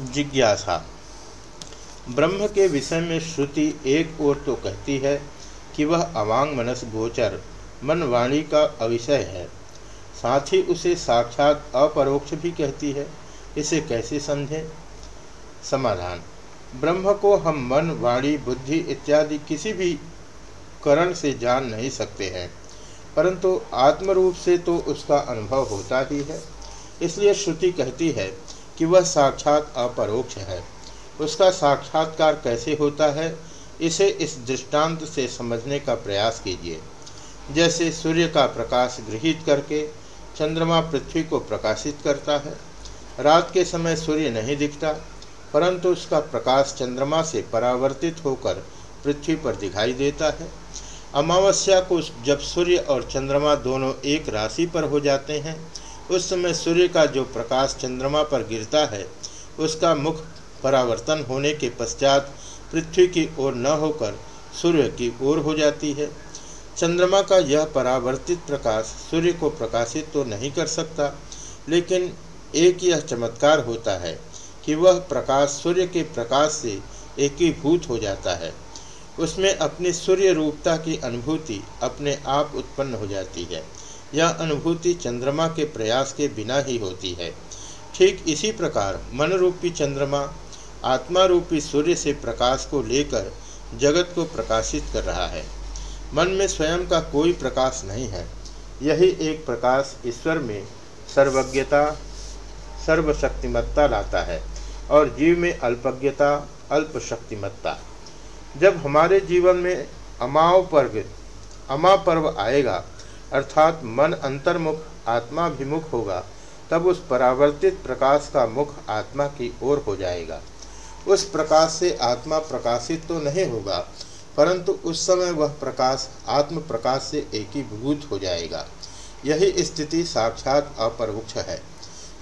जिज्ञासा। ब्रह्म के विषय में श्रुति एक ओर तो कहती है कि वह अवांग मनस गोचर मन वाणी का अविषय है। साथ ही उसे साक्षात अपरोक्ष भी कहती है। इसे कैसे समझें? समाधान। ब्रह्म को हम मन, वाणी, बुद्धि इत्यादि किसी भी करण से जान नहीं सकते हैं, परंतु आत्मरूप से तो उसका अनुभव होता ही है। इसलिए श्रुति कहती है कि वह साक्षात अपरोक्ष है। उसका साक्षात्कार कैसे होता है, इसे इस दृष्टांत से समझने का प्रयास कीजिए। जैसे सूर्य का प्रकाश गृहित करके चंद्रमा पृथ्वी को प्रकाशित करता है, रात के समय सूर्य नहीं दिखता, परंतु उसका प्रकाश चंद्रमा से परावर्तित होकर पृथ्वी पर दिखाई देता है। अमावस्या को जब सूर्य और चंद्रमा दोनों एक राशि पर हो जाते हैं उस समय सूर्य का जो प्रकाश चंद्रमा पर गिरता है, उसका मुख परावर्तन होने के पश्चात पृथ्वी की ओर न होकर सूर्य की ओर हो जाती है। चंद्रमा का यह परावर्तित प्रकाश सूर्य को प्रकाशित तो नहीं कर सकता, लेकिन एक यह चमत्कार होता है कि वह प्रकाश सूर्य के प्रकाश से एकीभूत हो जाता है। उसमें अपनी सूर्य रूपता की अनुभूति अपने आप उत्पन्न हो जाती है। यह अनुभूति चंद्रमा के प्रयास के बिना ही होती है। ठीक इसी प्रकार मन रूपी चंद्रमा आत्मा रूपी सूर्य से प्रकाश को लेकर जगत को प्रकाशित कर रहा है। मन में स्वयं का कोई प्रकाश नहीं है। यही एक प्रकाश ईश्वर में सर्वज्ञता, सर्वशक्तिमत्ता लाता है और जीव में अल्पज्ञता, अल्पशक्तिमत्ता। जब हमारे जीवन में अमाव पर्व अमा पर्व आएगा अर्थात मन अंतर्मुख, आत्माभिमुख होगा, तब उस परावर्तित प्रकाश का मुख आत्मा की ओर हो जाएगा। उस प्रकाश से आत्मा प्रकाशित तो नहीं होगा, परंतु उस समय वह प्रकाश आत्म प्रकाश से एकीभूत हो जाएगा। यही स्थिति साक्षात अपरोक्ष है।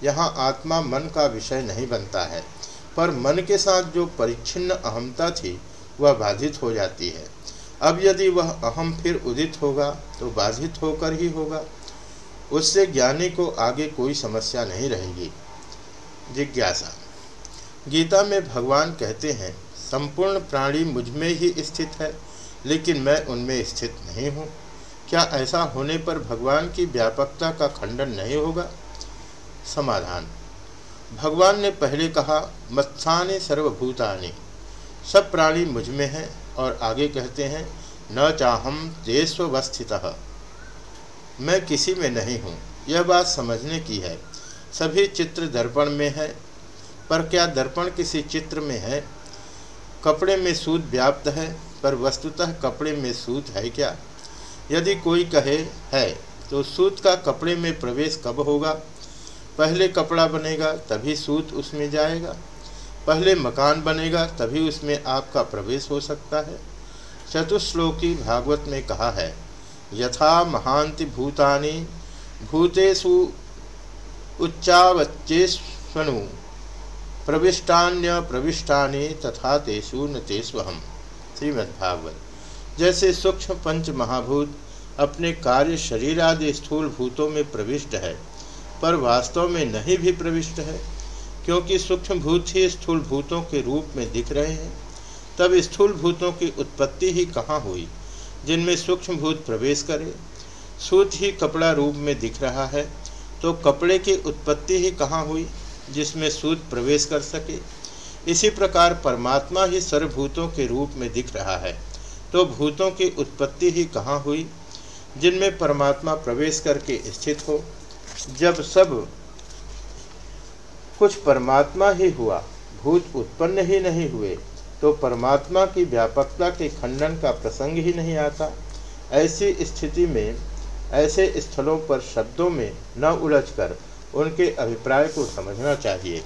यहाँ आत्मा मन का विषय नहीं बनता है, पर मन के साथ जो परिच्छिन्न अहमता थी, वह बाधित हो जाती है। अब यदि वह अहम फिर उदित होगा तो बाधित होकर ही होगा। उससे ज्ञानी को आगे कोई समस्या नहीं रहेगी। जिज्ञासा। गीता में भगवान कहते हैं, संपूर्ण प्राणी मुझमें ही स्थित है, लेकिन मैं उनमें स्थित नहीं हूँ। क्या ऐसा होने पर भगवान की व्यापकता का खंडन नहीं होगा? समाधान। भगवान ने पहले कहा मत्साने सर्वभूतानि। सब प्राणी मुझमें हैं और आगे कहते हैं, न चाहम देशवस्थित मैं किसी में नहीं हूँ। यह बात समझने की है। सभी चित्र दर्पण में है। पर क्या दर्पण किसी चित्र में है? कपड़े में सूत व्याप्त है, पर वस्तुतः कपड़े में सूत है क्या? यदि कोई कहे, है तो सूत का कपड़े में प्रवेश कब होगा? पहले कपड़ा बनेगा, तभी सूत उसमें जाएगा। पहले मकान बनेगा, तभी उसमें आपका प्रवेश हो सकता है। चतुश्लोकी भागवत में कहा है, यथा महांति भूतानि, भूतेषु उच्चावच्चेष्वनु, प्रविष्टान्य प्रविष्टानि तथा तेषु न तेष्वहम। श्रीमद्भागवत। जैसे सूक्ष्म पंच महाभूत अपने कार्य शरीर आदि स्थूल भूतों में प्रविष्ट है, पर वास्तव में नहीं भी प्रविष्ट है क्योंकि सूक्ष्म भूत ही स्थूल भूतों के रूप में दिख रहे हैं, तब स्थूल भूतों की उत्पत्ति ही कहाँ हुई, जिनमें सूक्ष्म भूत प्रवेश करे? सूत ही कपड़ा रूप में दिख रहा है तो कपड़े की उत्पत्ति ही कहाँ हुई, जिसमें सूत प्रवेश कर सके? इसी प्रकार परमात्मा ही सर्वभूतों के रूप में दिख रहा है तो भूतों की उत्पत्ति ही कहाँ हुई, जिनमें परमात्मा प्रवेश करके स्थित हो? जब सब कुछ परमात्मा ही हुआ, भूत उत्पन्न ही नहीं हुए तो परमात्मा की व्यापकता के खंडन का प्रसंग ही नहीं आता। ऐसी स्थिति में, ऐसे स्थलों पर शब्दों में न उलझकर उनके अभिप्राय को समझना चाहिए।